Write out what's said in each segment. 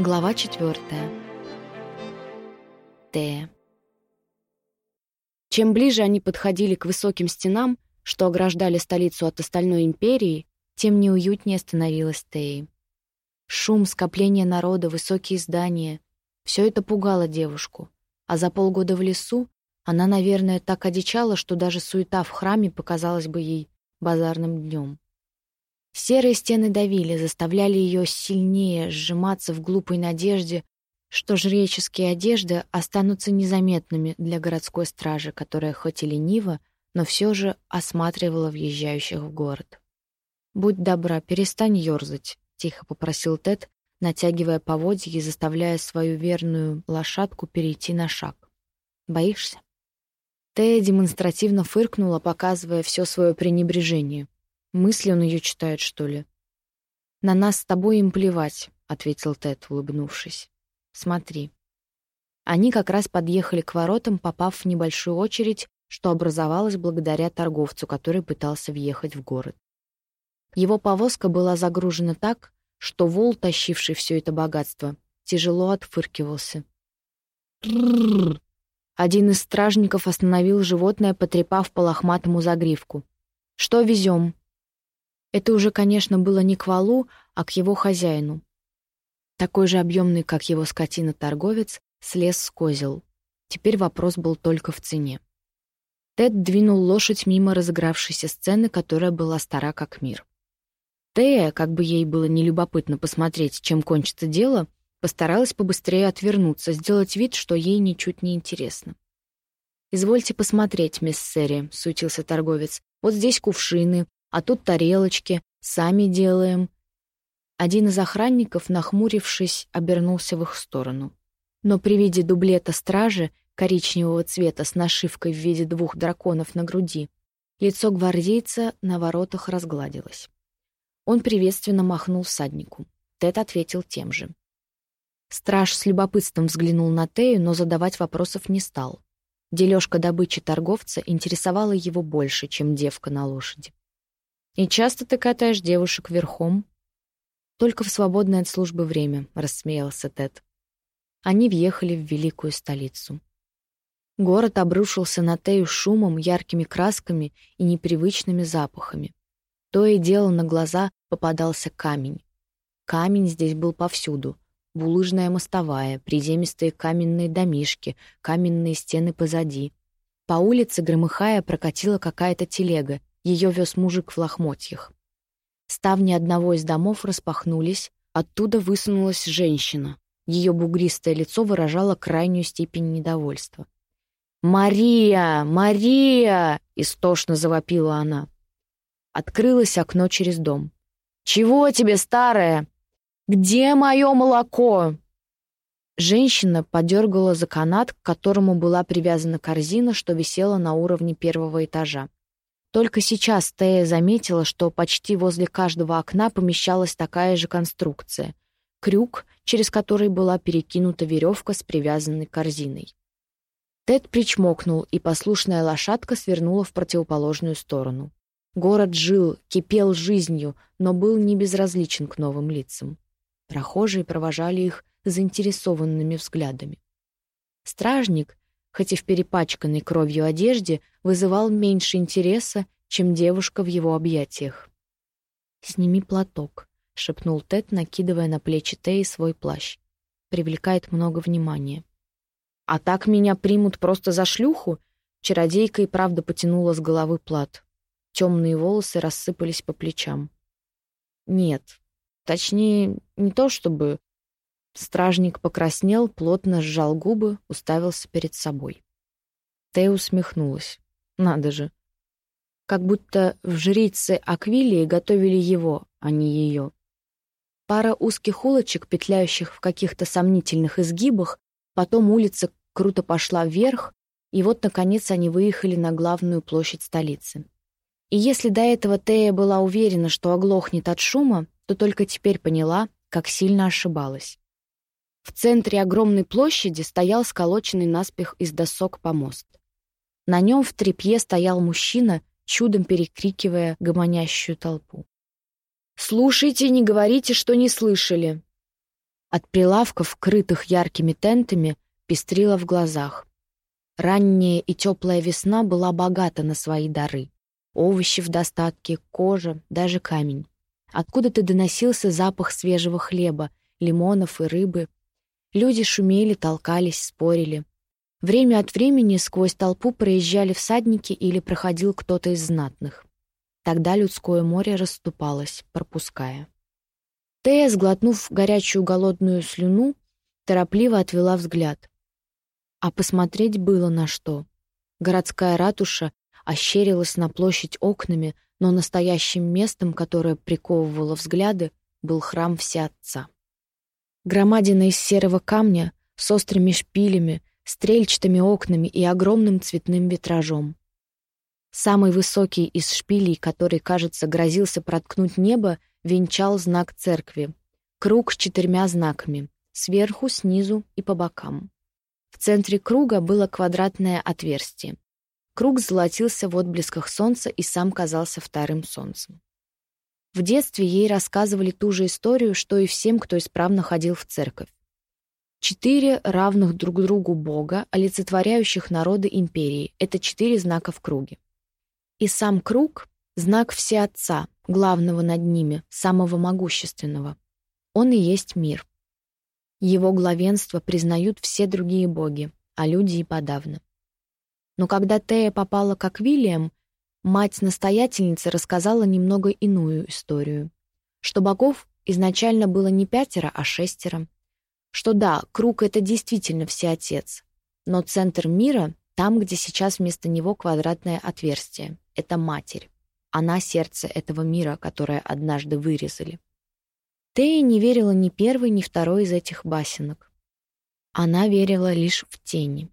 Глава четвертая. Тея. Чем ближе они подходили к высоким стенам, что ограждали столицу от остальной империи, тем неуютнее становилась Теи. Шум, скопление народа, высокие здания — все это пугало девушку. А за полгода в лесу она, наверное, так одичала, что даже суета в храме показалась бы ей базарным днем. Серые стены давили, заставляли ее сильнее сжиматься в глупой надежде, что жреческие одежды останутся незаметными для городской стражи, которая хоть и ленива, но все же осматривала въезжающих в город. «Будь добра, перестань ерзать», — тихо попросил Тед, натягивая поводья и заставляя свою верную лошадку перейти на шаг. «Боишься?» Тея демонстративно фыркнула, показывая все свое пренебрежение — Мысли он ее читает, что ли? «На нас с тобой им плевать», — ответил Тед, улыбнувшись. «Смотри». Они как раз подъехали к воротам, попав в небольшую очередь, что образовалась благодаря торговцу, который пытался въехать в город. Его повозка была загружена так, что вол, тащивший все это богатство, тяжело отфыркивался. Один из стражников остановил животное, потрепав по лохматому загривку. «Что везем?» Это уже, конечно, было не к валу, а к его хозяину. Такой же объемный, как его скотина-торговец, слез с козел. Теперь вопрос был только в цене. Тед двинул лошадь мимо разыгравшейся сцены, которая была стара как мир. Тея, как бы ей было нелюбопытно посмотреть, чем кончится дело, постаралась побыстрее отвернуться, сделать вид, что ей ничуть не интересно. «Извольте посмотреть, мисс Сэри», — сутился торговец. «Вот здесь кувшины, а тут тарелочки, сами делаем». Один из охранников, нахмурившись, обернулся в их сторону. Но при виде дублета стражи, коричневого цвета с нашивкой в виде двух драконов на груди, лицо гвардейца на воротах разгладилось. Он приветственно махнул всаднику. Тед ответил тем же. Страж с любопытством взглянул на Тею, но задавать вопросов не стал. Дележка добычи торговца интересовала его больше, чем девка на лошади. «И часто ты катаешь девушек верхом?» «Только в свободное от службы время», — рассмеялся Тед. Они въехали в великую столицу. Город обрушился на Тею шумом, яркими красками и непривычными запахами. То и дело на глаза попадался камень. Камень здесь был повсюду. Булыжная мостовая, приземистые каменные домишки, каменные стены позади. По улице, громыхая, прокатила какая-то телега, ее вез мужик в лохмотьях. Ставни одного из домов распахнулись, оттуда высунулась женщина. Ее бугристое лицо выражало крайнюю степень недовольства. «Мария! Мария!» — истошно завопила она. Открылось окно через дом. «Чего тебе, старая? Где мое молоко?» Женщина подергала за канат, к которому была привязана корзина, что висела на уровне первого этажа. Только сейчас Тея заметила, что почти возле каждого окна помещалась такая же конструкция — крюк, через который была перекинута веревка с привязанной корзиной. Тед причмокнул, и послушная лошадка свернула в противоположную сторону. Город жил, кипел жизнью, но был не безразличен к новым лицам. Прохожие провожали их заинтересованными взглядами. Стражник, хоть и в перепачканной кровью одежде, вызывал меньше интереса, чем девушка в его объятиях. «Сними платок», — шепнул Тед, накидывая на плечи Теи свой плащ. «Привлекает много внимания». «А так меня примут просто за шлюху?» Чародейка и правда потянула с головы плат. Темные волосы рассыпались по плечам. «Нет. Точнее, не то чтобы...» Стражник покраснел, плотно сжал губы, уставился перед собой. Тея усмехнулась. Надо же. Как будто в жрице Аквилии готовили его, а не ее. Пара узких улочек, петляющих в каких-то сомнительных изгибах, потом улица круто пошла вверх, и вот, наконец, они выехали на главную площадь столицы. И если до этого Тея была уверена, что оглохнет от шума, то только теперь поняла, как сильно ошибалась. В центре огромной площади стоял сколоченный наспех из досок помост. На нем в трепье стоял мужчина, чудом перекрикивая гомонящую толпу. «Слушайте, не говорите, что не слышали!» От прилавков, крытых яркими тентами, пестрила в глазах. Ранняя и теплая весна была богата на свои дары. Овощи в достатке, кожа, даже камень. Откуда-то доносился запах свежего хлеба, лимонов и рыбы. Люди шумели, толкались, спорили. Время от времени сквозь толпу проезжали всадники или проходил кто-то из знатных. Тогда людское море расступалось, пропуская. Тея, сглотнув горячую голодную слюну, торопливо отвела взгляд. А посмотреть было на что. Городская ратуша ощерилась на площадь окнами, но настоящим местом, которое приковывало взгляды, был храм Всеотца. Громадина из серого камня с острыми шпилями, стрельчатыми окнами и огромным цветным витражом. Самый высокий из шпилей, который, кажется, грозился проткнуть небо, венчал знак церкви. Круг с четырьмя знаками — сверху, снизу и по бокам. В центре круга было квадратное отверстие. Круг золотился в отблесках солнца и сам казался вторым солнцем. В детстве ей рассказывали ту же историю, что и всем, кто исправно ходил в церковь. Четыре равных друг другу бога, олицетворяющих народы империи — это четыре знака в круге. И сам круг — знак Всеотца, главного над ними, самого могущественного. Он и есть мир. Его главенство признают все другие боги, а люди и подавно. Но когда Тея попала как Вильям, мать-настоятельница рассказала немного иную историю. Что богов изначально было не пятеро, а шестеро. Что да, круг — это действительно всеотец. Но центр мира — там, где сейчас вместо него квадратное отверстие. Это матерь. Она — сердце этого мира, которое однажды вырезали. Тея не верила ни первой, ни второй из этих басенок. Она верила лишь в тени.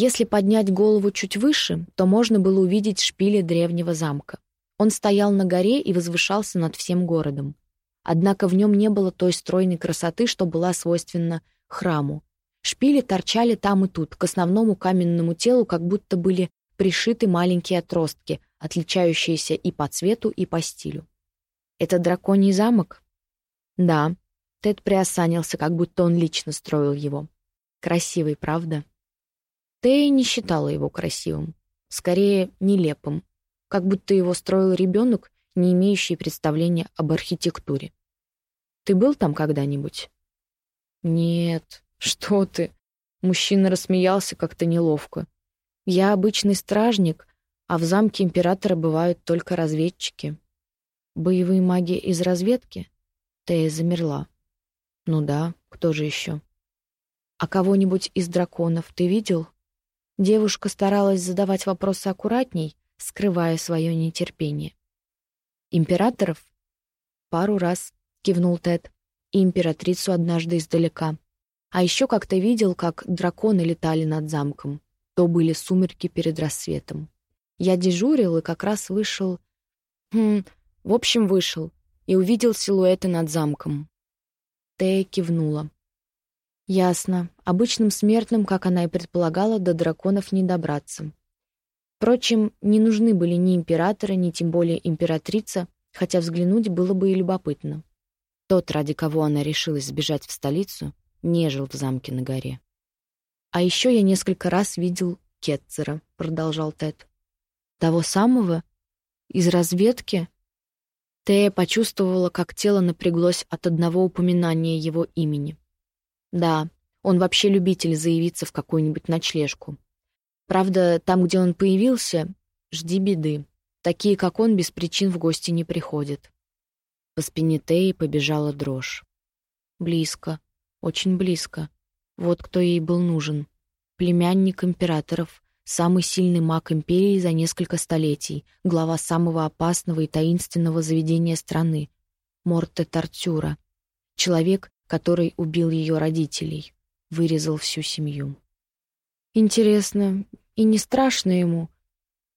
Если поднять голову чуть выше, то можно было увидеть шпили древнего замка. Он стоял на горе и возвышался над всем городом. Однако в нем не было той стройной красоты, что была свойственна храму. Шпили торчали там и тут, к основному каменному телу как будто были пришиты маленькие отростки, отличающиеся и по цвету, и по стилю. «Это драконий замок?» «Да». Тед приосанился, как будто он лично строил его. «Красивый, правда?» Тея не считала его красивым. Скорее, нелепым. Как будто его строил ребенок, не имеющий представления об архитектуре. «Ты был там когда-нибудь?» «Нет, что ты?» Мужчина рассмеялся как-то неловко. «Я обычный стражник, а в замке императора бывают только разведчики. Боевые маги из разведки? Тея замерла. Ну да, кто же еще? А кого-нибудь из драконов ты видел? Девушка старалась задавать вопросы аккуратней, скрывая свое нетерпение. Императоров? Пару раз, кивнул Тед, и императрицу однажды издалека. А еще как-то видел, как драконы летали над замком. То были сумерки перед рассветом. Я дежурил и как раз вышел... Хм, в общем, вышел и увидел силуэты над замком. Тея кивнула. Ясно. Обычным смертным, как она и предполагала, до драконов не добраться. Впрочем, не нужны были ни императоры, ни тем более императрица, хотя взглянуть было бы и любопытно. Тот, ради кого она решилась сбежать в столицу, не жил в замке на горе. «А еще я несколько раз видел Кетцера», — продолжал Тед. Того самого? Из разведки? Тея почувствовала, как тело напряглось от одного упоминания его имени. Да, он вообще любитель заявиться в какую-нибудь ночлежку. Правда, там, где он появился, жди беды. Такие, как он, без причин в гости не приходят. По спине Теи побежала дрожь. Близко, очень близко. Вот кто ей был нужен. Племянник императоров, Самый сильный маг империи за несколько столетий, глава самого опасного и таинственного заведения страны — Морте Тартюра. Человек, который убил ее родителей, вырезал всю семью. «Интересно, и не страшно ему?»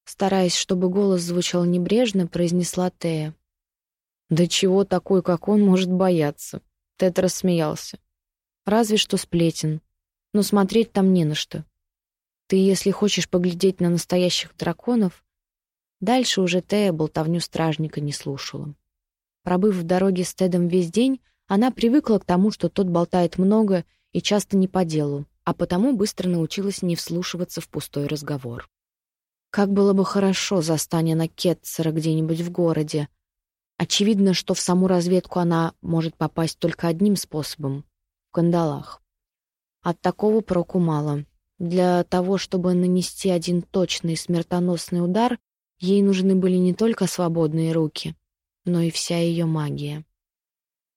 Стараясь, чтобы голос звучал небрежно, произнесла Тея. «Да чего такой, как он, может бояться?» Тед рассмеялся. «Разве что сплетен. Но смотреть там не на что. Ты, если хочешь поглядеть на настоящих драконов... Дальше уже Тея болтовню стражника не слушала. Пробыв в дороге с Тедом весь день, Она привыкла к тому, что тот болтает много и часто не по делу, а потому быстро научилась не вслушиваться в пустой разговор. Как было бы хорошо, застань она Кетцера где-нибудь в городе. Очевидно, что в саму разведку она может попасть только одним способом — в кандалах. От такого проку мало. Для того, чтобы нанести один точный смертоносный удар, ей нужны были не только свободные руки, но и вся ее магия.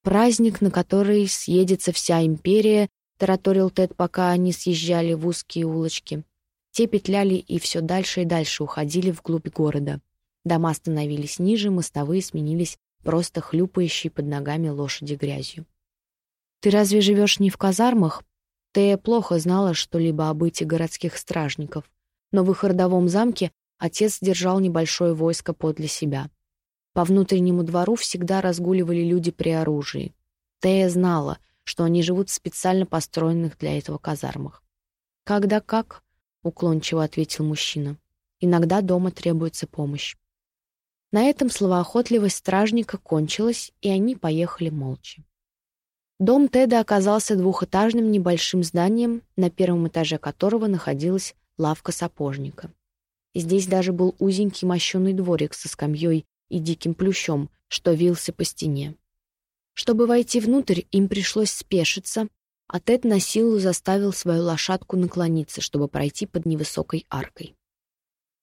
Праздник, на который съедется вся империя, тараторил Тед, пока они съезжали в узкие улочки. Те петляли и все дальше и дальше уходили вглубь города. Дома становились ниже, мостовые сменились просто хлюпающей под ногами лошади грязью. «Ты разве живешь не в казармах?» Тея плохо знала что-либо о быте городских стражников, но в их родовом замке отец держал небольшое войско подле себя. По внутреннему двору всегда разгуливали люди при оружии. Тея знала, что они живут в специально построенных для этого казармах. «Когда как?» — уклончиво ответил мужчина. «Иногда дома требуется помощь». На этом словоохотливость стражника кончилась, и они поехали молча. Дом Теда оказался двухэтажным небольшим зданием, на первом этаже которого находилась лавка сапожника. Здесь даже был узенький мощеный дворик со скамьей и диким плющом, что вился по стене. Чтобы войти внутрь, им пришлось спешиться, а Тед на силу заставил свою лошадку наклониться, чтобы пройти под невысокой аркой.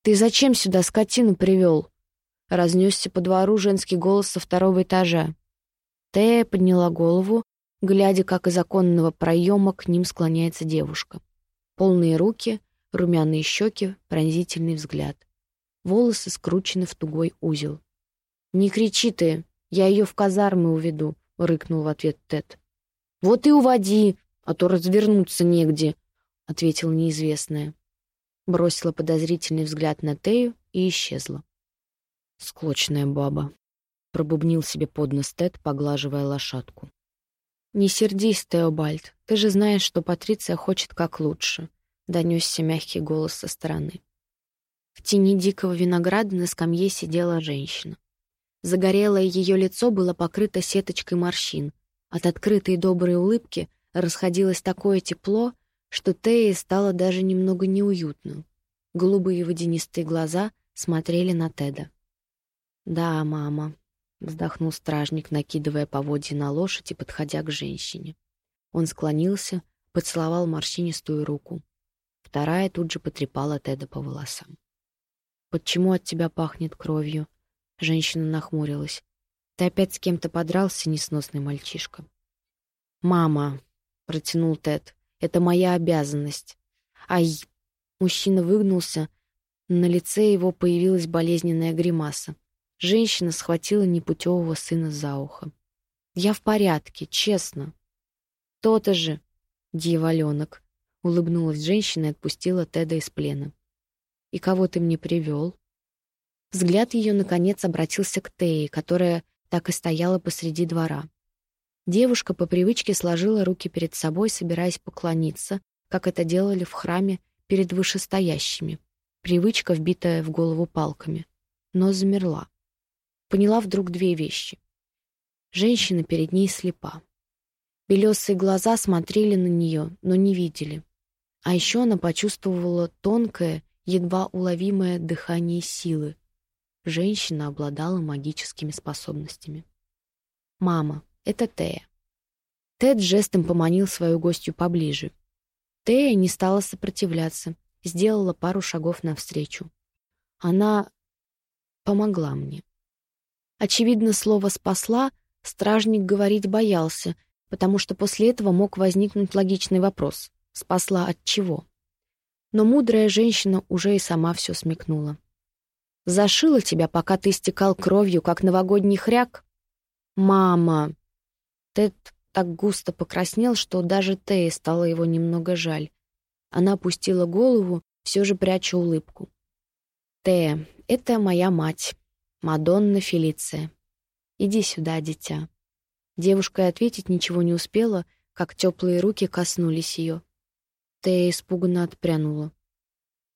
«Ты зачем сюда скотину привел?» Разнесся по двору женский голос со второго этажа. Тея подняла голову глядя, как из оконного проема к ним склоняется девушка. Полные руки, румяные щеки, пронзительный взгляд. Волосы скручены в тугой узел. «Не кричи ты, я ее в казармы уведу», — рыкнул в ответ Тед. «Вот и уводи, а то развернуться негде», — ответила неизвестная. Бросила подозрительный взгляд на Тею и исчезла. «Склочная баба», — пробубнил себе под нос Тед, поглаживая лошадку. «Не сердись, Теобальд, ты же знаешь, что Патриция хочет как лучше», — донесся мягкий голос со стороны. В тени дикого винограда на скамье сидела женщина. Загорелое ее лицо было покрыто сеточкой морщин. От открытой доброй улыбки расходилось такое тепло, что Теи стало даже немного неуютно. Голубые водянистые глаза смотрели на Теда. «Да, мама», вздохнул стражник, накидывая поводья на лошадь и подходя к женщине. Он склонился, поцеловал морщинистую руку. Вторая тут же потрепала Теда по волосам. «Почему от тебя пахнет кровью?» Женщина нахмурилась. «Ты опять с кем-то подрался, несносный мальчишка?» «Мама», — протянул Тед, — «это моя обязанность». «Ай!» Мужчина выгнулся, на лице его появилась болезненная гримаса. Женщина схватила непутевого сына за ухо. «Я в порядке, честно». «То-то же, дьяволенок», — улыбнулась женщина и отпустила Теда из плена. «И кого ты мне привел?» Взгляд ее, наконец, обратился к Тее, которая так и стояла посреди двора. Девушка по привычке сложила руки перед собой, собираясь поклониться, как это делали в храме перед вышестоящими. Привычка, вбитая в голову палками. Но замерла поняла вдруг две вещи. Женщина перед ней слепа. Белесые глаза смотрели на нее, но не видели. А еще она почувствовала тонкое, едва уловимое дыхание силы. Женщина обладала магическими способностями. «Мама, это Тея». Тед жестом поманил свою гостью поближе. Тея не стала сопротивляться, сделала пару шагов навстречу. Она помогла мне. Очевидно, слово «спасла» стражник говорить боялся, потому что после этого мог возникнуть логичный вопрос «спасла от чего?». Но мудрая женщина уже и сама все смекнула. «Зашила тебя, пока ты истекал кровью, как новогодний хряк?» «Мама!» Тед так густо покраснел, что даже Тея стало его немного жаль. Она опустила голову, все же пряча улыбку. «Тея, это моя мать. Мадонна Фелиция. Иди сюда, дитя». Девушка ответить ничего не успела, как теплые руки коснулись ее. Тея испуганно отпрянула.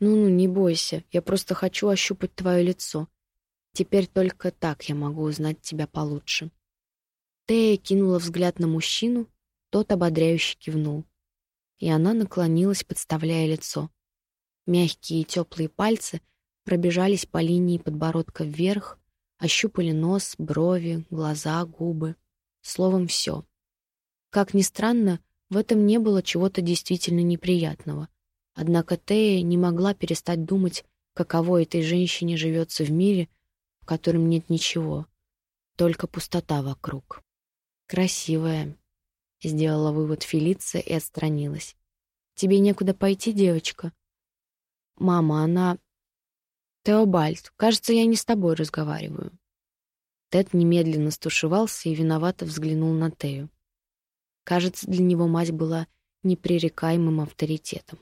«Ну-ну, не бойся, я просто хочу ощупать твое лицо. Теперь только так я могу узнать тебя получше». Тея кинула взгляд на мужчину, тот ободряюще кивнул. И она наклонилась, подставляя лицо. Мягкие и теплые пальцы пробежались по линии подбородка вверх, ощупали нос, брови, глаза, губы. Словом, все. Как ни странно, в этом не было чего-то действительно неприятного. Однако Тея не могла перестать думать, каково этой женщине живется в мире, в котором нет ничего, только пустота вокруг. «Красивая», — сделала вывод Фелиция и отстранилась. «Тебе некуда пойти, девочка?» «Мама, она...» «Теобальд, кажется, я не с тобой разговариваю». Тед немедленно стушевался и виновато взглянул на Тею. Кажется, для него мать была непререкаемым авторитетом.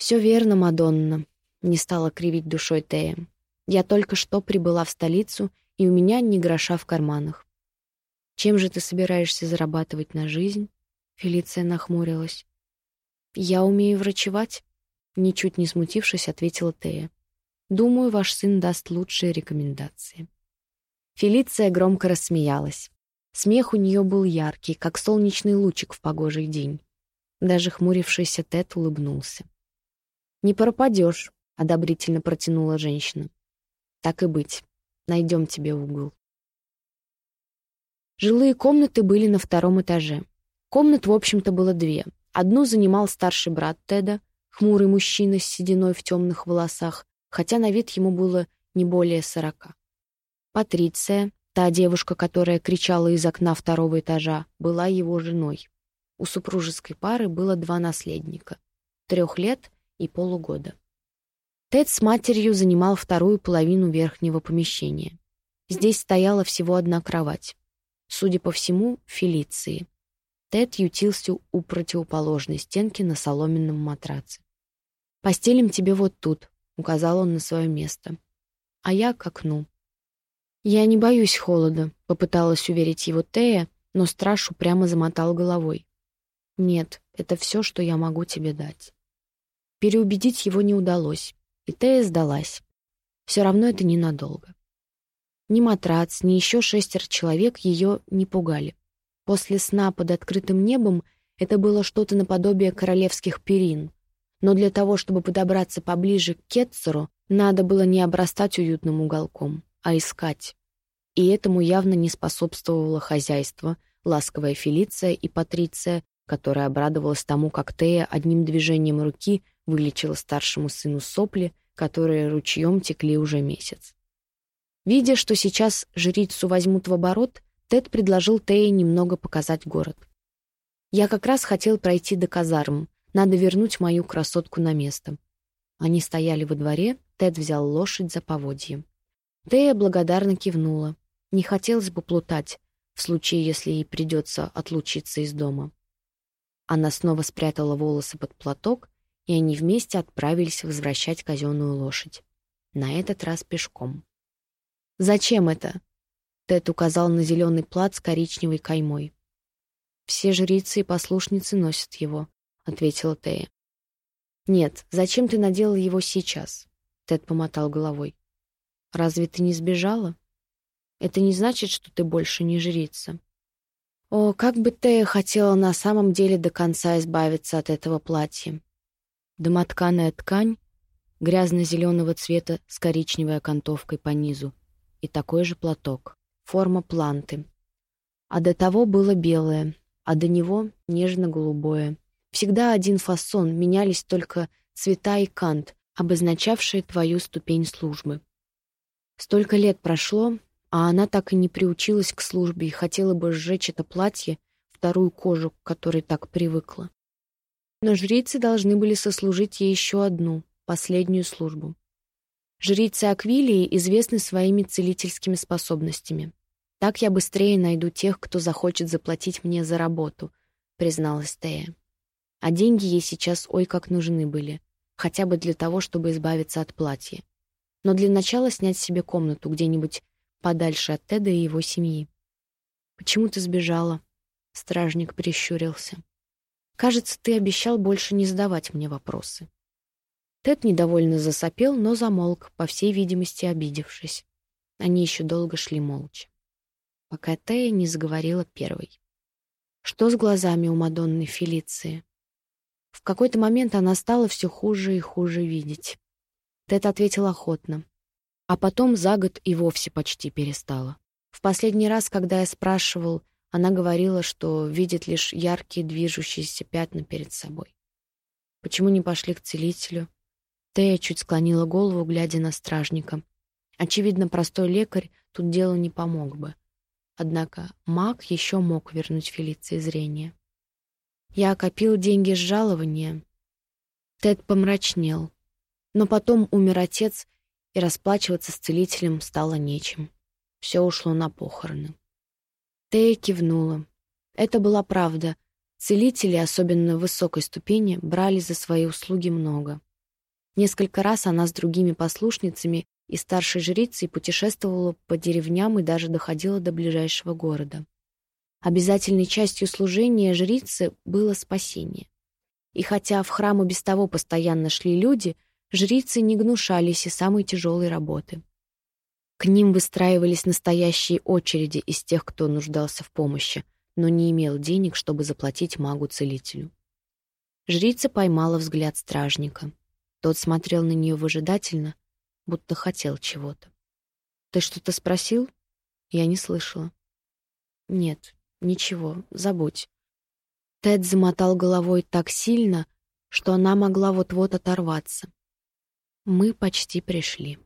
«Все верно, Мадонна», — не стала кривить душой Тея. «Я только что прибыла в столицу, и у меня ни гроша в карманах. Чем же ты собираешься зарабатывать на жизнь?» Фелиция нахмурилась. «Я умею врачевать», — ничуть не смутившись, ответила Тея. «Думаю, ваш сын даст лучшие рекомендации». Фелиция громко рассмеялась. Смех у нее был яркий, как солнечный лучик в погожий день. Даже хмурившийся Тед улыбнулся. «Не пропадешь», — одобрительно протянула женщина. «Так и быть. Найдем тебе угол». Жилые комнаты были на втором этаже. Комнат, в общем-то, было две. Одну занимал старший брат Теда, хмурый мужчина с сединой в темных волосах, хотя на вид ему было не более сорока. Патриция, та девушка, которая кричала из окна второго этажа, была его женой. У супружеской пары было два наследника — трех лет и полугода. Тед с матерью занимал вторую половину верхнего помещения. Здесь стояла всего одна кровать. Судя по всему, Фелиции. Тед ютился у противоположной стенки на соломенном матраце. «Постелим тебе вот тут», — указал он на свое место. «А я к окну». «Я не боюсь холода», — попыталась уверить его Тея, но страж упрямо замотал головой. «Нет, это все, что я могу тебе дать». Переубедить его не удалось, и Тея сдалась. Все равно это ненадолго. Ни матрац, ни еще шестеро человек ее не пугали. После сна под открытым небом это было что-то наподобие королевских перин. Но для того, чтобы подобраться поближе к Кетцеру, надо было не обрастать уютным уголком, а искать. И этому явно не способствовало хозяйство, ласковая Фелиция и Патриция, которая обрадовалась тому, как Тея одним движением руки вылечила старшему сыну сопли, которые ручьем текли уже месяц. Видя, что сейчас жрицу возьмут в оборот, Тед предложил Тее немного показать город. «Я как раз хотел пройти до казарм. Надо вернуть мою красотку на место». Они стояли во дворе, Тед взял лошадь за поводье. Тея благодарно кивнула. Не хотелось бы плутать, в случае, если ей придется отлучиться из дома. Она снова спрятала волосы под платок и они вместе отправились возвращать казенную лошадь. На этот раз пешком. «Зачем это?» Тед указал на зеленый плат с коричневой каймой. «Все жрицы и послушницы носят его», — ответила Тея. «Нет, зачем ты надела его сейчас?» Тед помотал головой. «Разве ты не сбежала? Это не значит, что ты больше не жрица». О, как бы Тея хотела на самом деле до конца избавиться от этого платья. Домотканая ткань грязно-зеленого цвета с коричневой окантовкой по низу и такой же платок, форма планты. А до того было белое, а до него нежно-голубое. Всегда один фасон, менялись только цвета и кант, обозначавшие твою ступень службы. Столько лет прошло, а она так и не приучилась к службе и хотела бы сжечь это платье, вторую кожу, к которой так привыкла. Но жрицы должны были сослужить ей еще одну, последнюю службу. Жрицы Аквилии известны своими целительскими способностями. Так я быстрее найду тех, кто захочет заплатить мне за работу, призналась Тея. А деньги ей сейчас ой как нужны были, хотя бы для того, чтобы избавиться от платья. Но для начала снять себе комнату где-нибудь подальше от Теда и его семьи. «Почему ты сбежала?» Стражник прищурился. Кажется, ты обещал больше не задавать мне вопросы». Тед недовольно засопел, но замолк, по всей видимости, обидевшись. Они еще долго шли молча. пока Тея не заговорила первой. Что с глазами у Мадонны Фелиции? В какой-то момент она стала все хуже и хуже видеть. Тед ответил охотно. А потом за год и вовсе почти перестала. В последний раз, когда я спрашивал, она говорила, что видит лишь яркие движущиеся пятна перед собой. Почему не пошли к целителю? Тея чуть склонила голову, глядя на стражника. Очевидно, простой лекарь тут делу не помог бы. Однако маг еще мог вернуть Фелиции зрение. Я копил деньги с жалования. Тед помрачнел. Но потом умер отец, и расплачиваться с целителем стало нечем. Все ушло на похороны. Тея кивнула. Это была правда. Целители, особенно высокой ступени, брали за свои услуги много. Несколько раз она с другими послушницами и старшей жрицей путешествовала по деревням и даже доходила до ближайшего города. Обязательной частью служения жрицы было спасение. И хотя в храм без того постоянно шли люди, жрицы не гнушались и самой тяжелой работы. К ним выстраивались настоящие очереди из тех, кто нуждался в помощи, но не имел денег, чтобы заплатить магу-целителю. Жрица поймала взгляд стражника. Тот смотрел на нее выжидательно, будто хотел чего-то. «Ты что-то спросил?» Я не слышала. «Нет, Ничего, забудь. Тед замотал головой так сильно, что она могла вот-вот оторваться. Мы почти пришли.